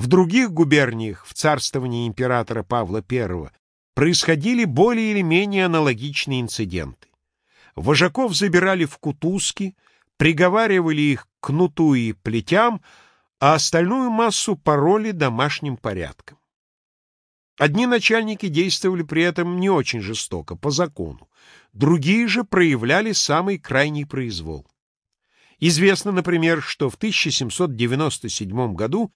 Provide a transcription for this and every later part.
В других губерниях в царствовании императора Павла I происходили более или менее аналогичные инциденты. Вожаков забирали в кутузки, приговаривали их к кнуту и плетям, а остальную массу пороли домашним порядком. Одни начальники действовали при этом не очень жестоко, по закону, другие же проявляли самый крайний произвол. Известно, например, что в 1797 году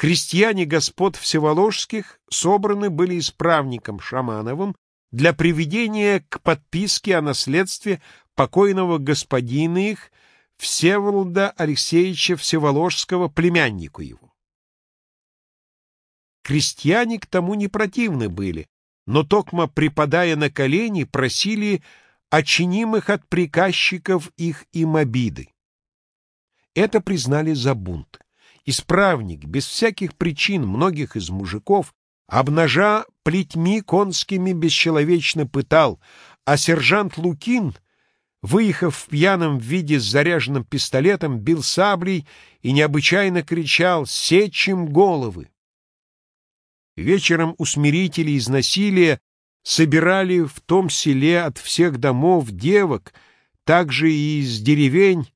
крестьяне господ Всеволожских собраны были исправником Шамановым для приведения к подписке о наследстве покойного господина их Всеволода Алексеевича Всеволожского племяннику его. Крестьяне к тому не противны были, но токмо припадая на колени, просили очинимых от приказчиков их им обиды. Это признали за бунт. Исправник без всяких причин многих из мужиков, обнажа плетьми конскими бесчеловечно пытал, а сержант Лукин, выехав в пьяном виде с заряженным пистолетом, бил саблей и необычайно кричал «Сечем головы!». Вечером усмирители из насилия собирали в том селе от всех домов девок, также и из деревень,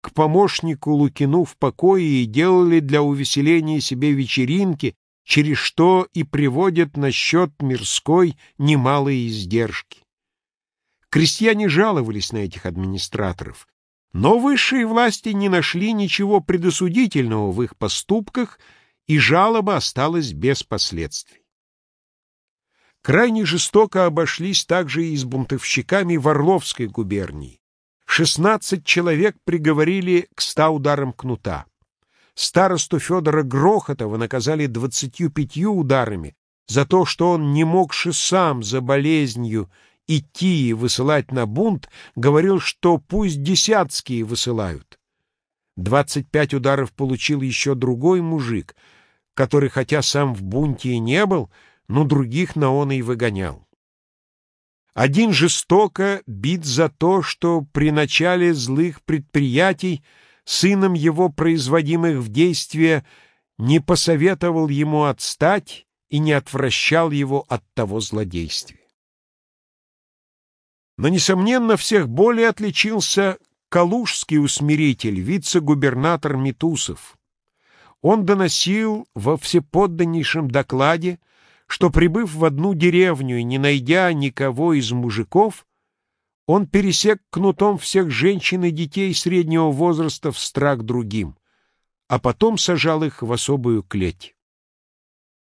к помощнику Лукину в покое и делали для увеселения себе вечеринки, через что и приводят на счет мирской немалые издержки. Крестьяне жаловались на этих администраторов, но высшие власти не нашли ничего предосудительного в их поступках, и жалоба осталась без последствий. Крайне жестоко обошлись также и с бунтовщиками в Орловской губернии. Шестнадцать человек приговорили к ста ударам кнута. Старосту Федора Грохотова наказали двадцатью пятью ударами за то, что он, не могши сам за болезнью идти и высылать на бунт, говорил, что пусть десятские высылают. Двадцать пять ударов получил еще другой мужик, который, хотя сам в бунте и не был, но других на он и выгонял. Один жестоко бит за то, что при начале злых предприятий сыном его производимых в действие не посоветовал ему отстать и не отвращал его от того злодействия. Но, несомненно, всех более отличился калужский усмиритель, вице-губернатор Митусов. Он доносил во всеподданнейшем докладе, что, прибыв в одну деревню и не найдя никого из мужиков, он пересек кнутом всех женщин и детей среднего возраста в страх другим, а потом сажал их в особую клеть.